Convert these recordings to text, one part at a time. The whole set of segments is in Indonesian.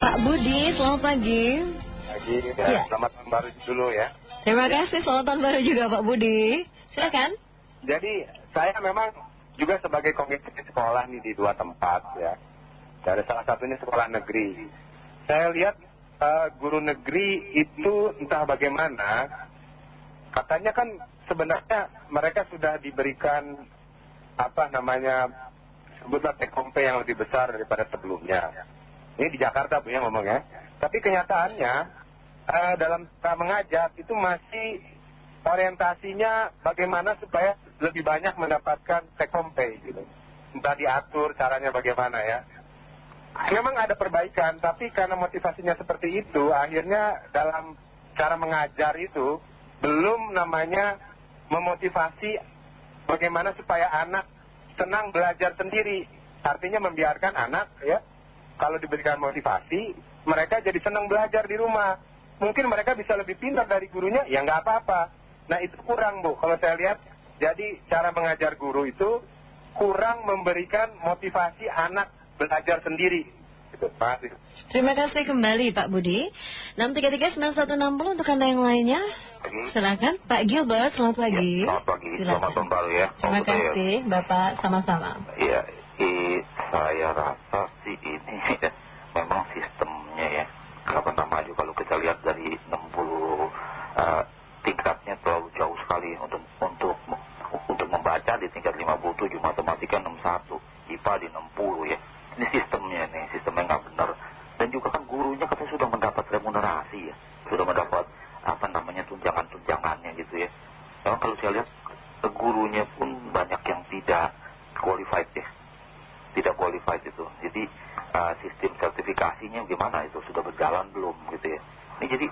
Pak Budi, selamat pagi. Pagi, ya, Ya. selamat tahun baru dulu ya. Terima kasih, selamat tahun baru juga Pak Budi. Silakan. Jadi saya memang juga sebagai komite sekolah nih di dua tempat ya. Dari salah satunya sekolah negeri. Saya lihat eh, guru negeri itu entah bagaimana, katanya kan sebenarnya mereka sudah diberikan apa namanya sebutlah pay yang lebih besar daripada sebelumnya. Ini di Jakarta punya ngomongnya. Tapi kenyataannya eh, dalam cara mengajar itu masih orientasinya bagaimana supaya lebih banyak mendapatkan take home pay gitu. Entah diatur caranya bagaimana ya. Memang ada perbaikan, tapi karena motivasinya seperti itu, akhirnya dalam cara mengajar itu belum namanya memotivasi bagaimana supaya anak senang belajar sendiri. Artinya membiarkan anak ya, kalau diberikan motivasi, mereka jadi senang belajar di rumah. Mungkin mereka bisa lebih pintar dari gurunya, ya nggak apa-apa. Nah itu kurang Bu, kalau saya lihat, jadi cara mengajar guru itu kurang memberikan motivasi anak belajar sendiri. Gitu, Terima kasih. Terima kasih kembali Pak Budi. 633-9160 untuk Anda yang lainnya. Silakan. Pak Gilbert, selamat pagi. Ya, selamat pagi. Silakan. Selamat baru ya. Terima kasih Bapak, sama-sama. Iya, i- saya rasa sih ini ya, memang sistemnya ya. Apa namanya kalau kita lihat dari 60 eh, tingkatnya terlalu jauh sekali untuk untuk untuk membaca di tingkat 57, matematika 61, IPA di 60 ya. Ini sistemnya nih, sistemnya nggak benar. Dan juga kan gurunya katanya sudah mendapat remunerasi ya, sudah mendapat apa namanya tunjangan-tunjangannya gitu ya. Memang kalau saya lihat eh, gurunya pun banyak yang tidak qualified ya, tidak qualified itu. Jadi eh, sistem sertifikasinya gimana itu sudah berjalan belum gitu ya. Ini jadi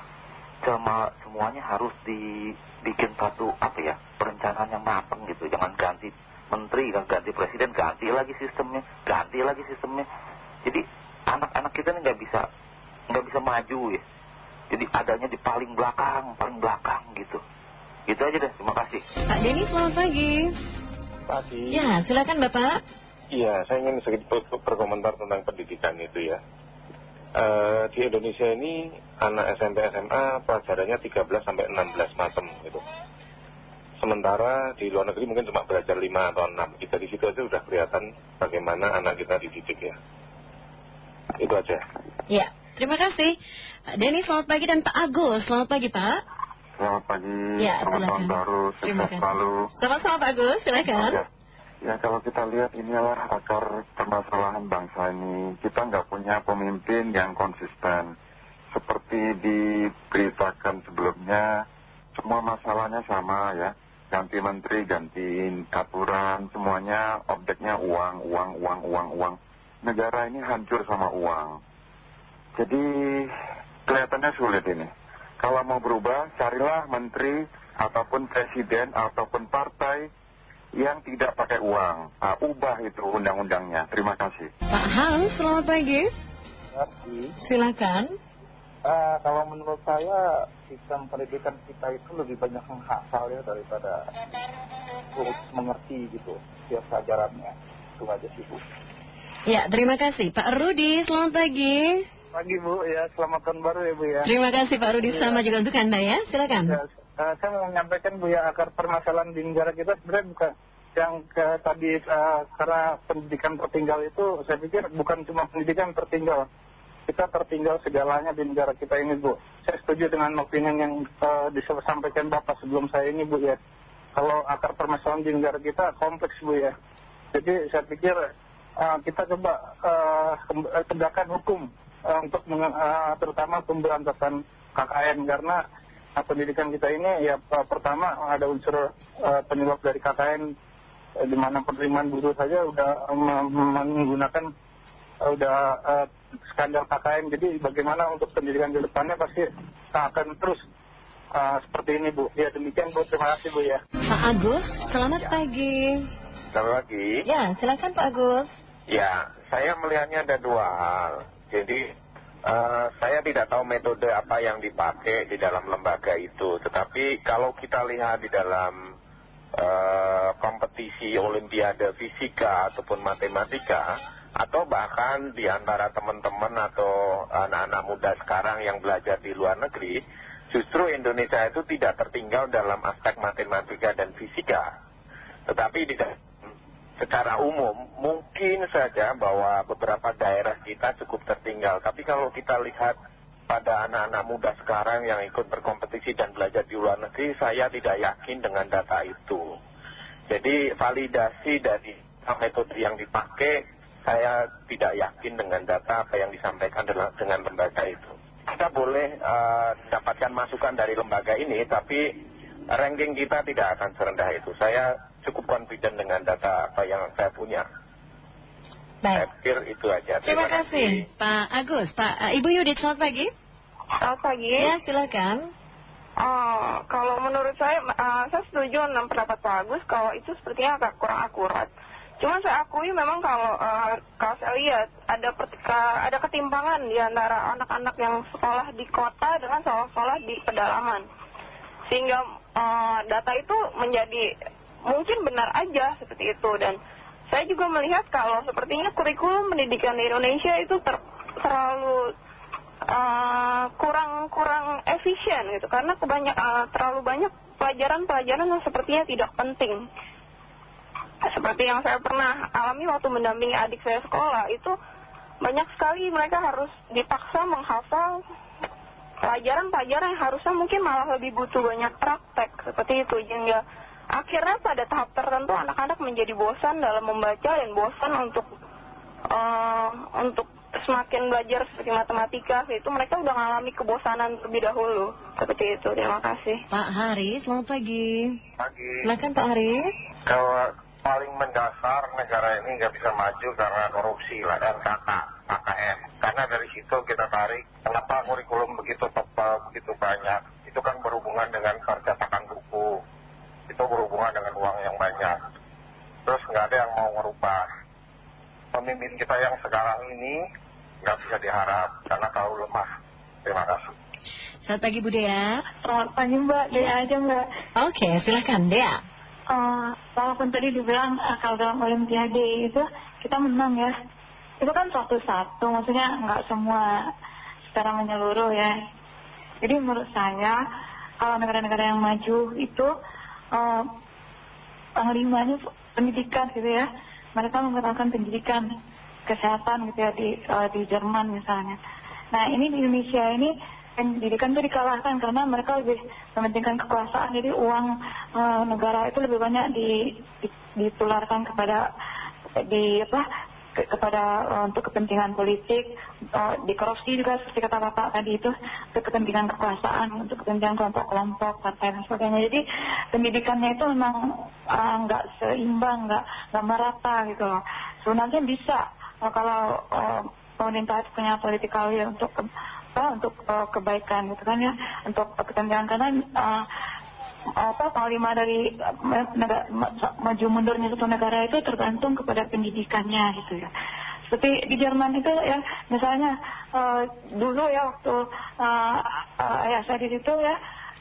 sama semuanya harus dibikin satu apa ya perencanaan yang matang gitu. Jangan ganti menteri, kan ganti presiden, ganti lagi sistemnya, ganti lagi sistemnya. Jadi anak-anak kita ini nggak bisa nggak bisa maju ya. Jadi adanya di paling belakang, paling belakang gitu. Gitu aja deh. Terima kasih. Pak Denny, selamat pagi. Pagi. Ya, silakan Bapak. Iya, saya ingin sedikit ber- berkomentar tentang pendidikan itu ya. Eh, di Indonesia ini anak SMP SMA pelajarannya 13 sampai 16 macam gitu. Sementara di luar negeri mungkin cuma belajar 5 atau 6. Kita di situ aja udah kelihatan bagaimana anak kita dididik ya. Itu aja. Ya, terima kasih. Pak Denny, selamat pagi dan Pak Agus, selamat pagi Pak. Selamat pagi, Ya, selamat tahun baru, sukses kasih. selalu. Sama-sama Pak Agus, silakan. Ya, ya kalau kita lihat ini adalah akar permasalahan bangsa ini. Kita nggak punya pemimpin yang konsisten. Seperti diberitakan sebelumnya, semua masalahnya sama ya. Ganti menteri, ganti aturan, semuanya objeknya uang, uang, uang, uang, uang. Negara ini hancur sama uang. Jadi kelihatannya sulit ini. Kalau mau berubah, carilah menteri ataupun presiden ataupun partai yang tidak pakai uang. Nah, ubah itu undang-undangnya. Terima kasih. Pak Hans, selamat pagi. Silakan. Eh, kalau menurut saya sistem pendidikan kita itu lebih banyak menghafal ya daripada terus mengerti gitu setiap pelajarannya itu aja sih bu. Ya, terima kasih. Pak Rudi, selamat pagi. Pagi bu ya selamat tahun baru ya bu ya. Terima kasih Pak Rudi, sama juga untuk Anda ya. Silakan. Ya, eh, saya mau menyampaikan bu ya akar permasalahan di negara kita sebenarnya bukan yang ke, tadi eh, karena pendidikan tertinggal itu saya pikir bukan cuma pendidikan tertinggal. Kita tertinggal segalanya di negara kita ini bu. Saya setuju dengan opinion yang eh, disampaikan bapak sebelum saya ini bu ya. Kalau akar permasalahan di negara kita kompleks bu ya. Jadi saya pikir kita coba eh, tegakkan hukum untuk terutama pemberantasan KKN karena pendidikan kita ini ya pertama ada unsur eh, penyebab dari KKN eh, di mana penerimaan guru saja udah menggunakan eh, udah skandal KKN jadi bagaimana untuk pendidikan ke depannya pasti akan terus seperti ini Bu ya demikian Bu terima kasih Bu ya Pak Agus, selamat pagi. Selamat pagi. Ya, silakan Pak Agus. Ya, saya melihatnya ada dua hal. Jadi, saya tidak tahu metode apa yang dipakai di dalam lembaga itu. Tetapi kalau kita lihat di dalam eh, kompetisi olimpiade fisika ataupun matematika, atau bahkan di antara teman-teman atau anak-anak muda sekarang yang belajar di luar negeri, justru Indonesia itu tidak tertinggal dalam aspek matematika dan fisika. Tetapi di secara umum mungkin saja bahwa beberapa daerah kita cukup tertinggal. Tapi kalau kita lihat pada anak-anak muda sekarang yang ikut berkompetisi dan belajar di luar negeri, saya tidak yakin dengan data itu. Jadi validasi dari metode yang dipakai saya tidak yakin dengan data apa yang disampaikan dengan lembaga itu. Kita boleh uh, dapatkan masukan dari lembaga ini, tapi ranking kita tidak akan serendah itu. Saya cukup confident dengan data apa yang saya punya. Baik. Saya pikir itu aja. Terima, Terima kasih. Pak Agus. Pak, uh, Ibu Yudit, selamat pagi. Selamat pagi. Ya, silakan. Oh, kalau menurut saya, uh, saya setuju dengan pendapat Pak Agus kalau itu sepertinya agak kurang akurat. Cuma saya akui memang kalau uh, kalau saya lihat ada ada ketimpangan di antara anak-anak yang sekolah di kota dengan sekolah-sekolah di pedalaman. Sehingga uh, data itu menjadi mungkin benar aja seperti itu. Dan saya juga melihat kalau sepertinya kurikulum pendidikan di Indonesia itu ter, terlalu kurang-kurang efisien gitu. Karena kebanyak, terlalu banyak pelajaran-pelajaran yang sepertinya tidak penting. Seperti yang saya pernah alami waktu mendampingi adik saya sekolah itu banyak sekali mereka harus dipaksa menghafal pelajaran-pelajaran yang harusnya mungkin malah lebih butuh banyak praktek seperti itu. Sehingga akhirnya pada tahap tertentu anak-anak menjadi bosan dalam membaca dan bosan untuk uh, untuk semakin belajar seperti matematika. Itu mereka udah mengalami kebosanan terlebih dahulu. Seperti itu. Terima kasih. Pak Hari selamat pagi. Pagi. Silakan Pak Hari kalau paling mendasar negara ini nggak bisa maju karena korupsi lah dan KK, KKM. Karena dari situ kita tarik, kenapa kurikulum begitu tebal, begitu banyak. Itu kan berhubungan dengan percetakan buku. Itu berhubungan dengan uang yang banyak. Terus nggak ada yang mau merubah. Pemimpin kita yang sekarang ini nggak bisa diharap karena terlalu lemah. Terima kasih. Selamat pagi Bu Dea. Selamat pagi Mbak, Dea aja Mbak. Oke, silakan Dea uh, walaupun tadi dibilang uh, kalau dalam olimpiade itu kita menang ya itu kan satu-satu maksudnya nggak semua secara menyeluruh ya jadi menurut saya kalau negara-negara yang maju itu panglimanya pendidikan gitu ya. Mereka menggunakan pendidikan kesehatan gitu ya di, uh, di Jerman misalnya. Nah ini di Indonesia ini pendidikan itu dikalahkan karena mereka lebih mementingkan kekuasaan. Jadi uang uh, negara itu lebih banyak di, di, ditularkan kepada di apa kepada uh, untuk kepentingan politik uh, di korupsi juga seperti kata bapak tadi itu untuk kepentingan kekuasaan untuk kepentingan kelompok-kelompok partai dan sebagainya. Jadi pendidikannya itu memang nggak uh, seimbang nggak nggak merata gitu loh. Sebenarnya bisa uh, kalau uh, pemerintah itu punya politikal untuk apa untuk kebaikan gitu kan ya untuk kepentingan. Karena apa panglima dari negara, maju mundurnya satu negara itu tergantung kepada pendidikannya gitu ya. Seperti di Jerman itu ya misalnya uh, dulu ya waktu uh, uh, ayah saya di situ ya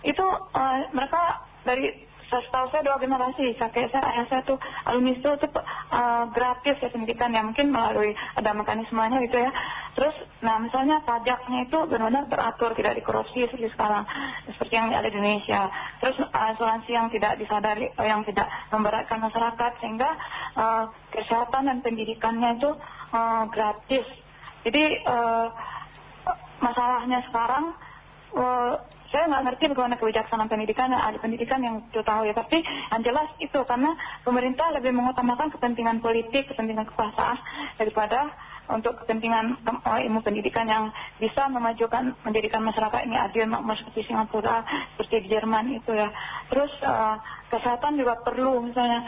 itu uh, mereka dari setahu saya dua generasi kakek saya ayah saya tuh alumni itu tuh uh, gratis ya pendidikan ya mungkin melalui ada mekanismenya gitu ya. Terus nah misalnya pajaknya itu benar-benar teratur tidak dikorupsi seperti sekarang seperti yang ada di Indonesia. Terus asuransi yang tidak disadari yang tidak memberatkan masyarakat sehingga uh, kesehatan dan pendidikannya itu uh, gratis. Jadi uh, masalahnya sekarang saya nggak ngerti bagaimana kebijaksanaan pendidikan ada pendidikan yang itu tahu ya. Tapi yang jelas itu karena pemerintah lebih mengutamakan kepentingan politik kepentingan kekuasaan daripada untuk kepentingan uh, ilmu pendidikan yang bisa memajukan menjadikan masyarakat ini adil seperti Singapura seperti di Jerman itu ya. Terus uh, kesehatan juga perlu. Misalnya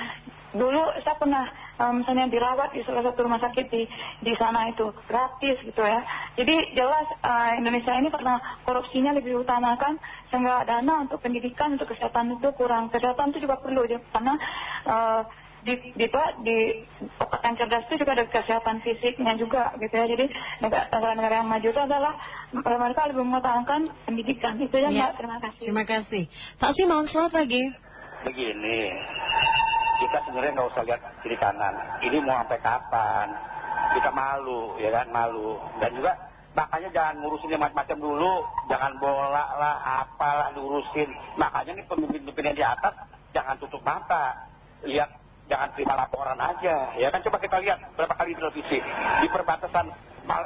dulu saya pernah misalnya dirawat di salah satu rumah sakit di, di sana itu gratis gitu ya. Jadi jelas uh, Indonesia ini karena korupsinya lebih utamakan sehingga dana untuk pendidikan untuk kesehatan itu kurang. Kesehatan itu juga perlu ya, karena uh, di, di, di yang cerdas itu juga ada kesehatan fisiknya juga gitu ya. Jadi negara-negara yang maju itu adalah mereka lebih mengutamakan pendidikan. Itu ya, ya. Mbak. Terima kasih. Terima kasih. Pak Simon selamat pagi. Begini kita sebenarnya nggak usah lihat kiri kanan. Ini mau sampai kapan? Kita malu ya kan? Malu. Dan juga makanya jangan ngurusin yang macam-macam dulu. Jangan bola lah apalah diurusin. Makanya nih pemimpin-pemimpin yang di atas jangan tutup mata. Lihat jangan terima laporan aja. Ya kan? Coba kita lihat berapa kali televisi. Di perbatasan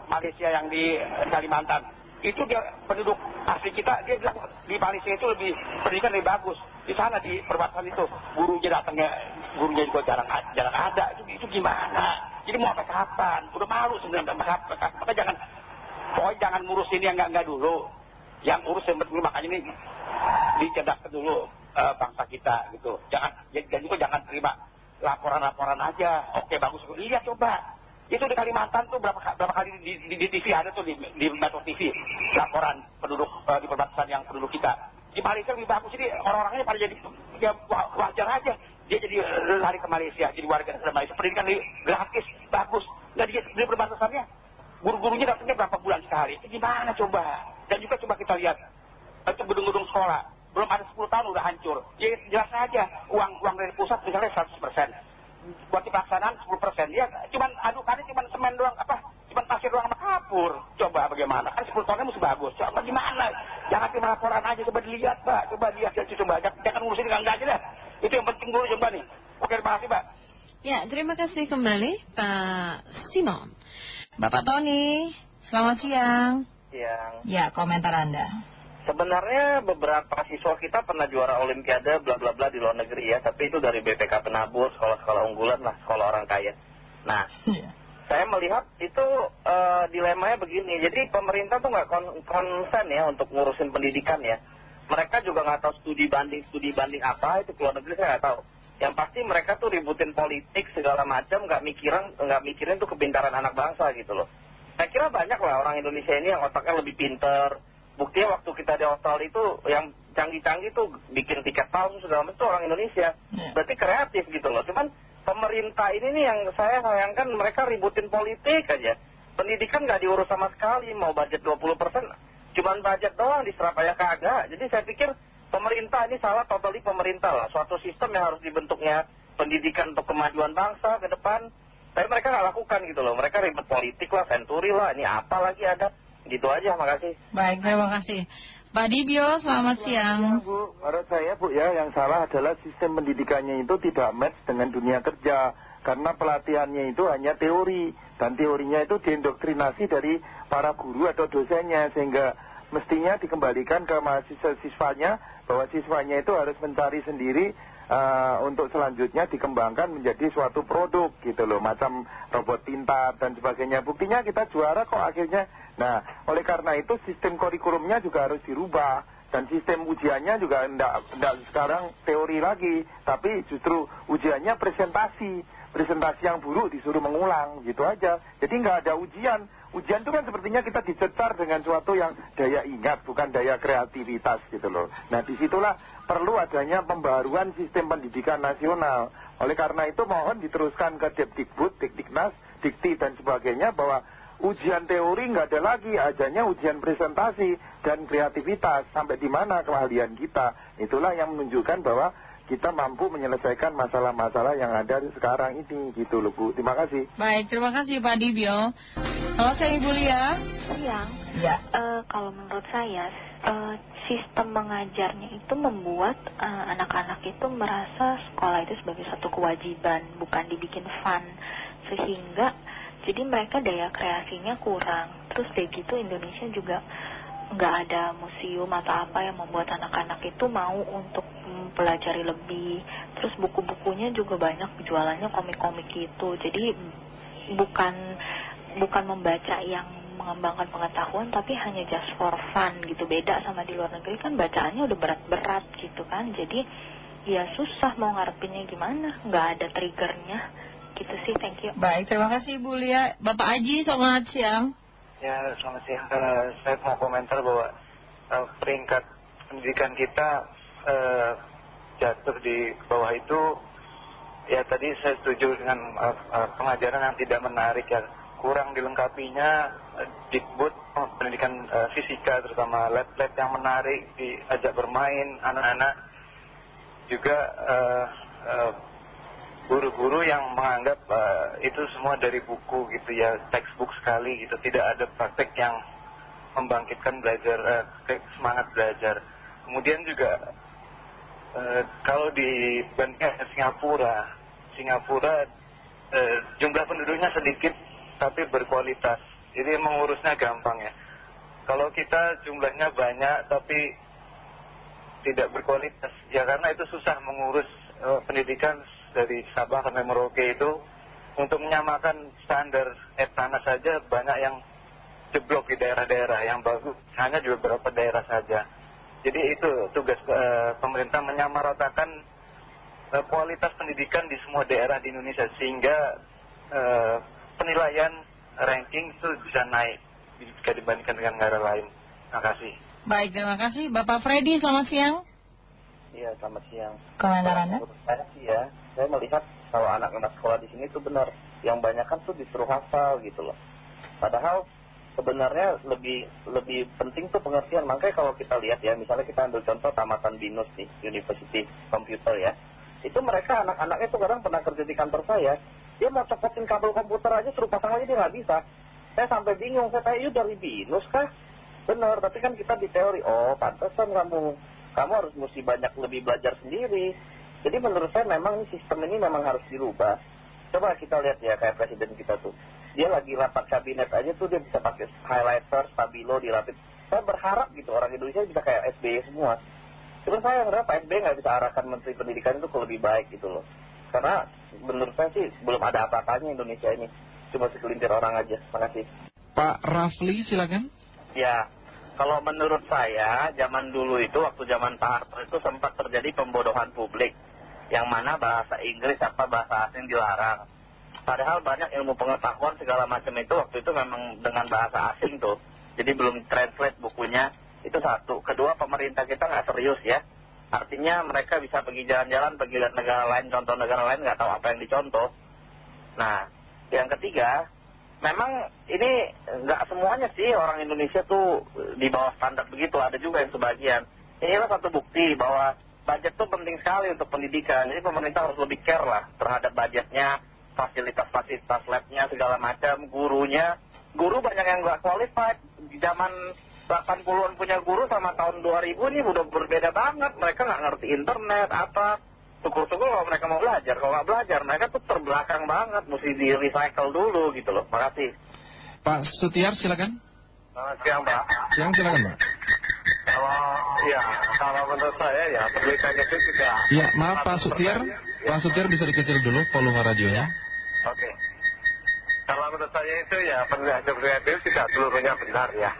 Malaysia yang di Kalimantan. Itu dia penduduk asli kita dia bilang di Malaysia itu lebih pendidikan lebih bagus. Di sana di perbatasan itu gurunya datangnya gurunya juga jarang jarang ada. Itu, itu gimana? Jadi mau apa kapan? Udah malu sebenarnya maka jangan pokoknya jangan ngurusin yang enggak-enggak dulu. Yang urus yang betul makanya ini dicedakkan dulu uh, bangsa kita gitu. Jangan dan juga jangan terima laporan-laporan aja. Oke bagus. Lihat coba. Itu di Kalimantan tuh berapa, berapa kali di, di, di TV ada tuh di, di Metro TV laporan penduduk uh, di perbatasan yang penduduk kita. Di Malaysia lebih bagus. Jadi orang-orangnya pada jadi ya, wajar aja dia jadi lari ke Malaysia jadi warga negara Malaysia pendidikan gratis bagus dan di, di perbatasannya guru-gurunya datangnya berapa bulan sekali itu gimana coba dan juga coba kita lihat itu gedung-gedung sekolah belum ada 10 tahun udah hancur ya jelas saja uang uang dari pusat misalnya 100 persen buat pelaksanaan 10 persen. Ya cuman adukannya cuman semen doang, apa? Cuman pasir doang sama kapur. Coba bagaimana? Kan 10 tahunnya masih bagus. Coba gimana? Jangan cuma laporan aja, coba dilihat Pak. Coba lihat, coba. Jangan, jangan ngurusin enggak aja deh. Itu yang penting dulu coba nih. Oke, terima kasih Pak. Ya, terima kasih kembali Pak Simon. Bapak Tony, selamat siang. Siang. Ya, komentar Anda. Sebenarnya beberapa siswa kita pernah juara olimpiade bla bla bla di luar negeri ya, tapi itu dari BPK Penabur, sekolah-sekolah unggulan lah, sekolah orang kaya. Nah, iya. saya melihat itu uh, dilemanya begini, jadi pemerintah tuh nggak kon konsen ya untuk ngurusin pendidikan ya. Mereka juga nggak tahu studi banding studi banding apa itu luar negeri saya nggak tahu. Yang pasti mereka tuh ributin politik segala macam, nggak mikirin nggak mikirin tuh kepintaran anak bangsa gitu loh. Saya kira banyak lah orang Indonesia ini yang otaknya lebih pinter buktinya waktu kita di Australia itu yang canggih-canggih tuh bikin tiket palsu segala macam itu orang Indonesia ya. berarti kreatif gitu loh cuman pemerintah ini nih yang saya sayangkan mereka ributin politik aja pendidikan nggak diurus sama sekali mau budget 20% cuman budget doang diserap aja kagak jadi saya pikir pemerintah ini salah totally pemerintah lah suatu sistem yang harus dibentuknya pendidikan untuk kemajuan bangsa ke depan tapi mereka nggak lakukan gitu loh mereka ribet politik lah senturi lah ini apa lagi ada Gitu aja, makasih. Baik, terima kasih. Pak Dibio, selamat siang. Ya, Bu, menurut saya Bu ya, yang salah adalah sistem pendidikannya itu tidak match dengan dunia kerja. Karena pelatihannya itu hanya teori. Dan teorinya itu diindoktrinasi dari para guru atau dosennya. Sehingga mestinya dikembalikan ke mahasiswa-siswanya bahwa siswanya itu harus mencari sendiri uh, untuk selanjutnya dikembangkan menjadi suatu produk gitu loh macam robot pintar dan sebagainya buktinya kita juara kok akhirnya nah oleh karena itu sistem kurikulumnya juga harus dirubah dan sistem ujiannya juga tidak sekarang teori lagi tapi justru ujiannya presentasi presentasi yang buruk disuruh mengulang gitu aja. Jadi nggak ada ujian. Ujian itu kan sepertinya kita dicecar dengan suatu yang daya ingat bukan daya kreativitas gitu loh. Nah di situlah perlu adanya pembaruan sistem pendidikan nasional. Oleh karena itu mohon diteruskan ke Depdikbud, Dikdiknas, Dikti dan sebagainya bahwa ujian teori nggak ada lagi adanya ujian presentasi dan kreativitas. Sampai di mana keahlian kita? Itulah yang menunjukkan bahwa kita mampu menyelesaikan masalah-masalah yang ada sekarang ini gitu loh Bu. Terima kasih. Baik, terima kasih Pak Dibio. Halo saya Ibu Lia. Iya. Ya. Uh, kalau menurut saya uh, sistem mengajarnya itu membuat eh, anak-anak uh, itu merasa sekolah itu sebagai satu kewajiban, bukan dibikin fun sehingga jadi mereka daya kreasinya kurang. Terus deh gitu Indonesia juga nggak ada museum atau apa yang membuat anak-anak itu mau untuk mempelajari lebih. Terus buku-bukunya juga banyak jualannya komik-komik itu jadi bukan bukan membaca yang mengembangkan pengetahuan tapi hanya just for fun gitu. Beda sama di luar negeri kan bacaannya udah berat-berat gitu kan. Jadi ya susah mau ngarepinnya gimana. Nggak ada triggernya. Gitu sih thank you. Baik terima kasih Bu Lia. Bapak Aji selamat siang Ya, selamat siang. Uh, saya mau komentar bahwa uh, peringkat pendidikan kita uh, jatuh di bawah itu, ya tadi saya setuju dengan uh, pengajaran yang tidak menarik ya. Kurang dilengkapinya uh, oh, pendidikan fisika terutama lab-lab yang menarik, diajak bermain anak-anak. Juga guru-guru yang menganggap eh, itu semua dari buku gitu ya textbook sekali gitu. Tidak ada praktek yang membangkitkan belajar eh, semangat belajar. Kemudian juga eh, kalau dibandingkan dengan Singapura Singapura eh, jumlah penduduknya sedikit tapi berkualitas. Jadi mengurusnya gampang ya. Kalau kita jumlahnya banyak tapi tidak berkualitas ya karena itu susah mengurus pendidikan dari Sabah sampai Merauke itu untuk menyamakan standar tanah saja banyak yang jeblok di daerah-daerah yang bagus hanya di beberapa daerah saja jadi itu tugas eh, pemerintah menyamaratakan eh, kualitas pendidikan di semua daerah di Indonesia sehingga penilaian ranking itu bisa naik jika dibandingkan dengan negara lain. Terima kasih. Baik, terima kasih. Bapak Freddy, selamat siang. Iya, selamat siang. Komentar Anda? Menurut saya sih ya, melihat kalau anak-anak sekolah di sini itu benar. Yang banyak kan tuh disuruh hafal gitu loh. Padahal sebenarnya lebih lebih penting tuh pengertian. Makanya kalau kita lihat ya, misalnya kita ambil contoh Tamatan Binus nih, University Computer ya. Itu mereka anak-anaknya tuh kadang pernah kerja di kantor saya. Dia mau copotin kabel komputer aja suruh pasang aja dia nggak bisa. Saya sampai bingung, saya tanya, yuk dari binus kah? Benar, tapi kan kita di teori, oh pantesan kamu, kamu harus mesti banyak lebih belajar sendiri. Jadi menurut saya memang sistem ini memang harus dirubah. Coba kita lihat ya kayak presiden kita tuh. Dia lagi rapat kabinet aja tuh dia bisa pakai highlighter, stabilo, dirapit. Saya berharap gitu orang Indonesia bisa kayak SBY semua. Cuma saya ngerasa Pak SBY nggak bisa arahkan Menteri Pendidikan itu ke lebih baik gitu loh. Karena menurut saya sih belum ada apa-apanya Indonesia ini cuma segelintir orang aja. Terima kasih. Pak Rafli silakan. Ya, kalau menurut saya zaman dulu itu waktu zaman Pak Harto itu sempat terjadi pembodohan publik. Yang mana bahasa Inggris apa bahasa asing dilarang. Padahal banyak ilmu pengetahuan segala macam itu waktu itu memang dengan bahasa asing tuh. Jadi belum translate bukunya. Itu satu. Kedua pemerintah kita nggak serius ya. Artinya mereka bisa pergi jalan-jalan, pergi lihat negara lain, contoh negara lain nggak tahu apa yang dicontoh. Nah, yang ketiga, memang ini nggak semuanya sih orang Indonesia tuh di bawah standar begitu, ada juga yang sebagian. Inilah satu bukti bahwa budget tuh penting sekali untuk pendidikan. Jadi pemerintah harus lebih care lah terhadap budgetnya, fasilitas-fasilitas labnya segala macam, gurunya. Guru banyak yang nggak qualified. Di zaman 80-an punya guru sama tahun 2000 ini udah berbeda banget. Mereka nggak ngerti internet, apa syukur-syukur kalau mereka mau belajar. Kalau nggak belajar, mereka tuh terbelakang banget. Mesti di recycle dulu gitu loh. Makasih. Pak Sutiar silakan. Selamat siang Pak. Siang silakan Pak. Kalau ya, kalau menurut saya ya itu. Ya maaf Pak Sutiar. Pak Sutiar bisa dikecil dulu volume radionya. Oke. Kalau menurut saya itu ya pendidikan itu tidak seluruhnya benar ya.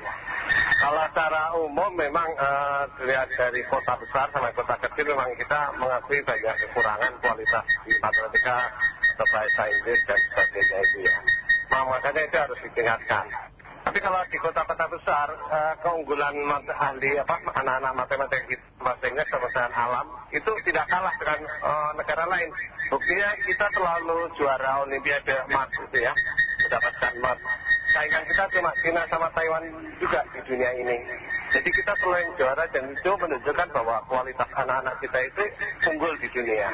Kalau secara umum memang uh, dilihat dari kota besar sampai kota kecil memang kita mengakui banyak kekurangan kualitas di matematika bahasa Inggris dan sebagainya itu ya. Nah, makanya itu harus ditingkatkan. Tapi kalau di kota-kota besar, uh, keunggulan ahli apa anak-anak matematika kita, bahasa Inggris dan alam itu tidak kalah dengan uh, negara lain. Buktinya kita selalu juara Olimpiade emas gitu ya, mendapatkan emas saingan kita cuma China sama Taiwan juga di dunia ini. Jadi kita selalu juara dan itu menunjukkan bahwa kualitas anak-anak kita itu unggul di dunia.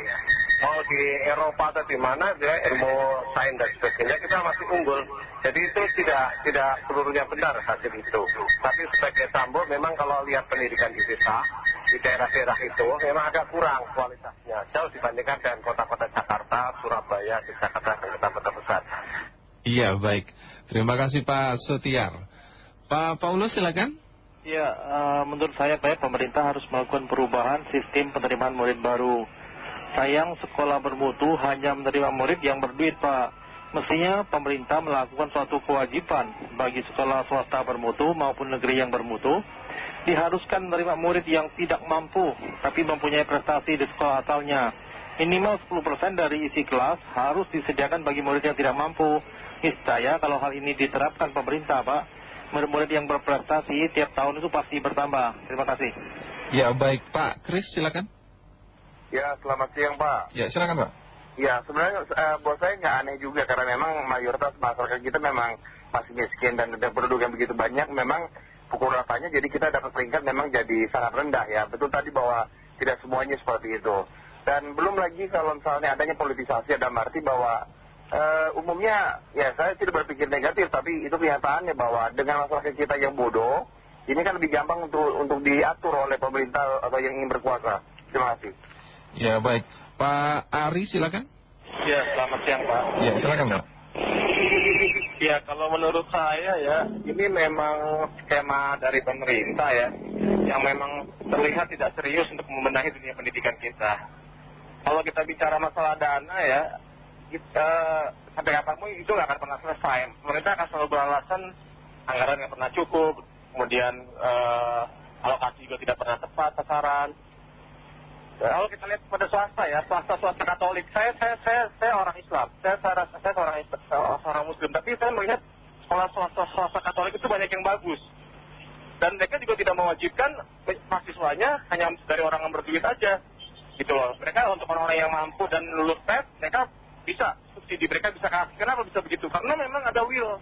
Mau di Eropa atau di mana, dia ilmu sains dan sebagainya kita masih unggul. Jadi itu tidak tidak seluruhnya benar hasil itu. Tapi sebagai tambah memang kalau lihat pendidikan di desa, di daerah-daerah itu memang agak kurang kualitasnya. Jauh dibandingkan dengan kota-kota Jakarta, Surabaya, Jakarta dan kota-kota besar. Iya, baik. Terima kasih Pak Setiar. Pak Paulus silakan. Ya, uh, menurut saya Pak, pemerintah harus melakukan perubahan sistem penerimaan murid baru. Sayang sekolah bermutu hanya menerima murid yang berduit Pak. Mestinya pemerintah melakukan suatu kewajiban bagi sekolah swasta bermutu maupun negeri yang bermutu. Diharuskan menerima murid yang tidak mampu tapi mempunyai prestasi di sekolah asalnya. Minimal 10% dari isi kelas harus disediakan bagi murid yang tidak mampu niscaya kalau hal ini diterapkan pemerintah Pak, murid-murid yang berprestasi tiap tahun itu pasti bertambah. Terima kasih. Ya baik Pak, Kris silakan. Ya selamat siang Pak. Ya silakan Pak. Ya sebenarnya eh, buat saya nggak aneh juga karena memang mayoritas masyarakat kita memang masih miskin dan penduduk yang begitu banyak memang pukul ratanya jadi kita dapat peringkat memang jadi sangat rendah ya. Betul tadi bahwa tidak semuanya seperti itu. Dan belum lagi kalau misalnya adanya politisasi ada arti bahwa eh, umumnya ya saya tidak berpikir negatif tapi itu kenyataannya bahwa dengan masyarakat kita yang bodoh ini kan lebih gampang untuk, untuk diatur oleh pemerintah atau yang ingin berkuasa. Terima kasih. Ya baik, Pak Ari silakan. Ya, selamat siang Pak. Ya silakan Pak. Ya, kalau menurut saya ya, ini memang skema dari pemerintah ya, yang memang terlihat tidak serius untuk membenahi dunia pendidikan kita. Kalau kita bicara masalah dana ya, kita sampai kapan pun itu nggak akan pernah selesai. Pemerintah akan selalu beralasan anggaran nggak pernah cukup, kemudian eh, alokasi juga tidak pernah tepat sasaran. Kalau kita lihat pada swasta ya, swasta-swasta Katolik, saya, saya, saya, saya orang Islam, saya, saya, saya seorang, seorang Muslim, tapi saya melihat sekolah swasta, swasta Katolik itu banyak yang bagus. Dan mereka juga tidak mewajibkan mahasiswanya hanya dari orang yang berduit aja. Gitu loh. Mereka untuk orang-orang yang mampu dan lulus tes, mereka bisa subsidi, mereka bisa kasih. Kenapa bisa begitu? Karena memang ada will,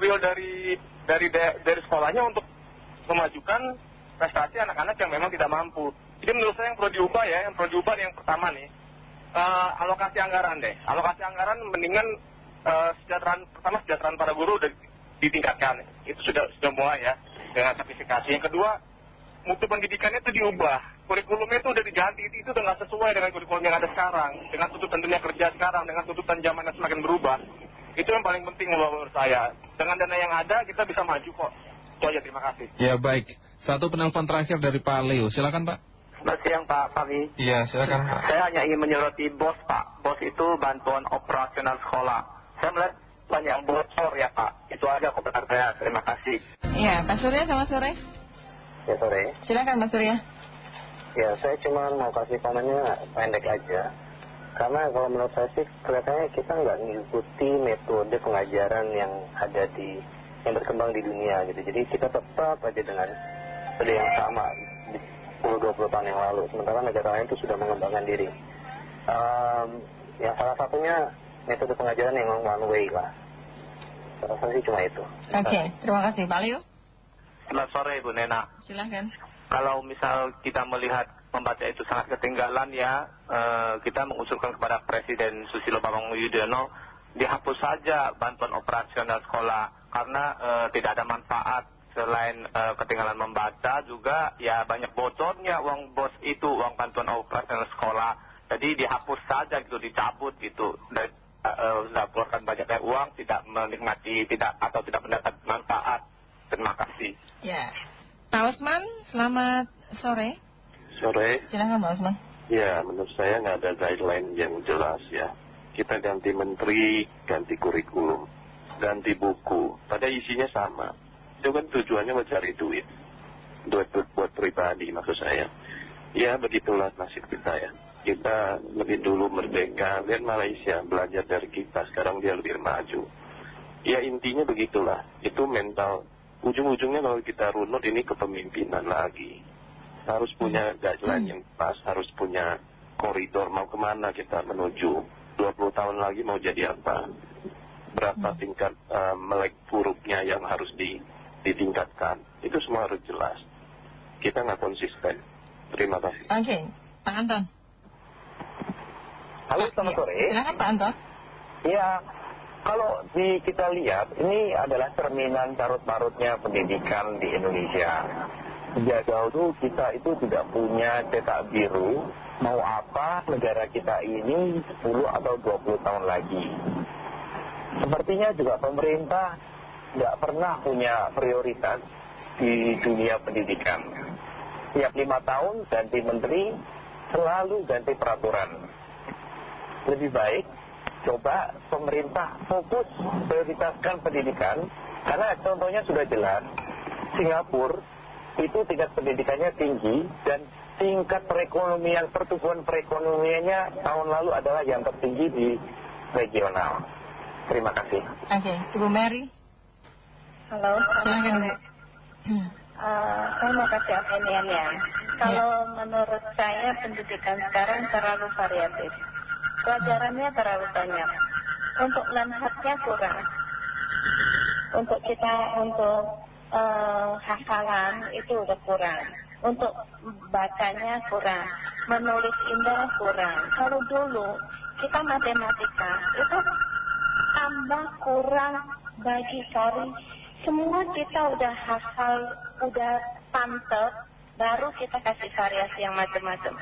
will dari dari dari sekolahnya untuk memajukan prestasi anak-anak yang memang tidak mampu. Jadi menurut saya yang perlu diubah ya, yang perlu diubah yang pertama nih, uh, alokasi anggaran deh. Alokasi anggaran mendingan uh, sejahteraan, pertama sejahteraan para guru udah ditingkatkan. Itu sudah sudah mulai ya, dengan sertifikasi. Yang kedua, mutu pendidikannya itu diubah. Kurikulumnya itu udah diganti, itu udah nggak sesuai dengan kurikulum yang ada sekarang. Dengan tuntutan dunia kerja sekarang, dengan tuntutan zaman yang semakin berubah. Itu yang paling penting menurut saya. Dengan dana yang ada, kita bisa maju kok. Itu aja, terima kasih. Ya baik, satu penelpon terakhir dari Pak Leo, silakan Pak. Selamat siang Pak Fahmi. Iya, silakan Pak. Saya hanya ingin menyoroti BOS Pak. BOS itu bantuan operasional sekolah. Saya melihat banyak bocor ya Pak. Itu aja komentar saya. Terima kasih. Iya, Pak Surya selamat sore. Ya sore. Silakan Pak Surya. Ya, saya cuma mau kasih komennya pendek aja. Karena kalau menurut saya sih kelihatannya kita nggak mengikuti metode pengajaran yang ada di yang berkembang di dunia gitu. Jadi kita tetap aja dengan metode yang sama 10-20 tahun yang lalu. Sementara negara lain itu sudah mengembangkan diri. Um, yang salah satunya metode pengajaran yang one way lah. Saya rasa sih cuma itu. Oke, terima kasih. Pak Leo. Selamat sore Bu Nena. Silahkan. Kalau misal kita melihat membaca itu sangat ketinggalan ya, eh, kita mengusulkan kepada Presiden Susilo Bambang Yudhoyono dihapus saja bantuan operasional sekolah karena eh, tidak ada manfaat selain uh, ketinggalan membaca juga ya banyak bocornya uang bos itu uang bantuan operasional sekolah. Jadi dihapus saja gitu dicabut gitu. Dan uh, sudah keluarkan banyak uang tidak menikmati tidak atau tidak mendapat manfaat. Terima kasih. Ya. Pak Osman selamat sore. Sore. Silakan Pak Osman ya menurut saya nggak ada guideline yang jelas ya. Kita ganti menteri ganti kurikulum ganti buku. Pada isinya sama itu kan tujuannya mencari duit. Duit buat, buat pribadi maksud saya. Ya begitulah nasib kita ya. Kita lebih dulu merdeka lihat Malaysia belajar dari kita. Sekarang dia lebih maju. Ya intinya begitulah. Itu mental. Ujung-ujungnya kalau kita runut ini kepemimpinan lagi. Harus punya guideline yang pas harus punya koridor. Mau ke mana kita menuju? 20 tahun lagi mau jadi apa? Berapa tingkat uh, melek buruknya yang harus di ditingkatkan. Itu semua harus jelas. Kita nggak konsisten. Terima kasih. Oke, Pak Anton. Halo, selamat sore. Silakan Pak Anton. Iya, kalau di, kita lihat ini adalah cerminan carut-marutnya pendidikan di Indonesia. Sejak dahulu kita itu tidak punya cetak biru, mau apa negara kita ini 10 atau 20 tahun lagi. Sepertinya juga pemerintah nggak pernah punya prioritas di dunia pendidikan. Tiap lima tahun ganti menteri, selalu ganti peraturan. Lebih baik coba pemerintah fokus prioritaskan pendidikan, karena contohnya sudah jelas, Singapura itu tingkat pendidikannya tinggi dan tingkat perekonomian, pertumbuhan perekonomiannya tahun lalu adalah yang tertinggi di regional. Terima kasih. Oke, Ibu Mary. Halo, Silakan. Uh, saya mau kasih opinion ya. Kalau menurut saya pendidikan sekarang terlalu variatif. Pelajarannya terlalu banyak. Untuk manfaatnya kurang. Untuk kita untuk uh, hafalan itu udah kurang. Untuk bacanya kurang. menulis indah kurang. Kalau dulu kita matematika itu tambah kurang bagi sorry semua kita udah hafal, udah pantau, baru kita kasih variasi yang macam-macam.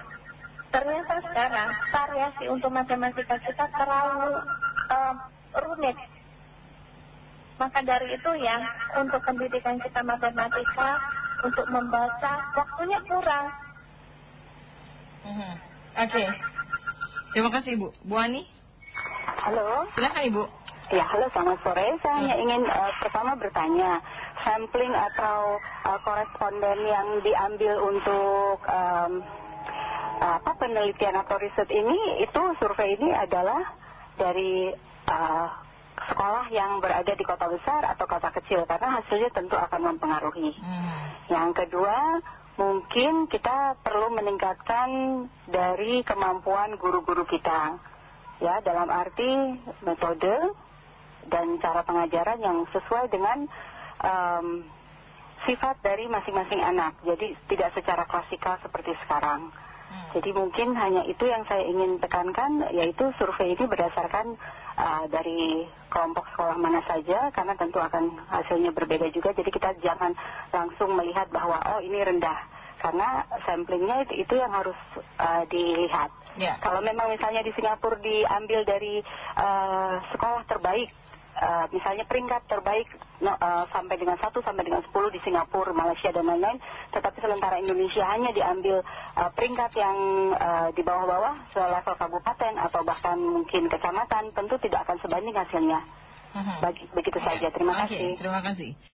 Ternyata sekarang variasi untuk matematika kita terlalu uh, rumit. Maka dari itu ya, untuk pendidikan kita matematika, untuk membaca, waktunya kurang. Mhm. Oke. Terima kasih Ibu. Bu Ani? Halo. Silakan Ibu. Ya, halo selamat sore. Saya hanya ingin uh, pertama bertanya, sampling atau uh, koresponden yang diambil untuk um, apa penelitian atau riset ini, itu survei ini adalah dari uh, sekolah yang berada di kota besar atau kota kecil, karena hasilnya tentu akan mempengaruhi. Yang kedua, mungkin kita perlu meningkatkan dari kemampuan guru-guru kita. Ya, dalam arti metode dan cara pengajaran yang sesuai dengan um, sifat dari masing-masing anak. Jadi tidak secara klasikal seperti sekarang. Jadi mungkin hanya itu yang saya ingin tekankan, yaitu survei ini berdasarkan uh, dari kelompok sekolah mana saja, karena tentu akan hasilnya berbeda juga. Jadi kita jangan langsung melihat bahwa oh ini rendah, karena samplingnya itu, itu yang harus uh, dilihat. Ya. Kalau memang misalnya di Singapura diambil dari uh, sekolah terbaik, uh, misalnya peringkat terbaik no, uh, sampai dengan 1 sampai dengan 10 di Singapura, Malaysia dan lain-lain, tetapi sementara Indonesia hanya diambil uh, peringkat yang uh, di bawah-bawah selevel kabupaten atau bahkan mungkin kecamatan, tentu tidak akan sebanding hasilnya. Mhm. Bagi, begitu saja. Terima Oke, kasih. terima kasih.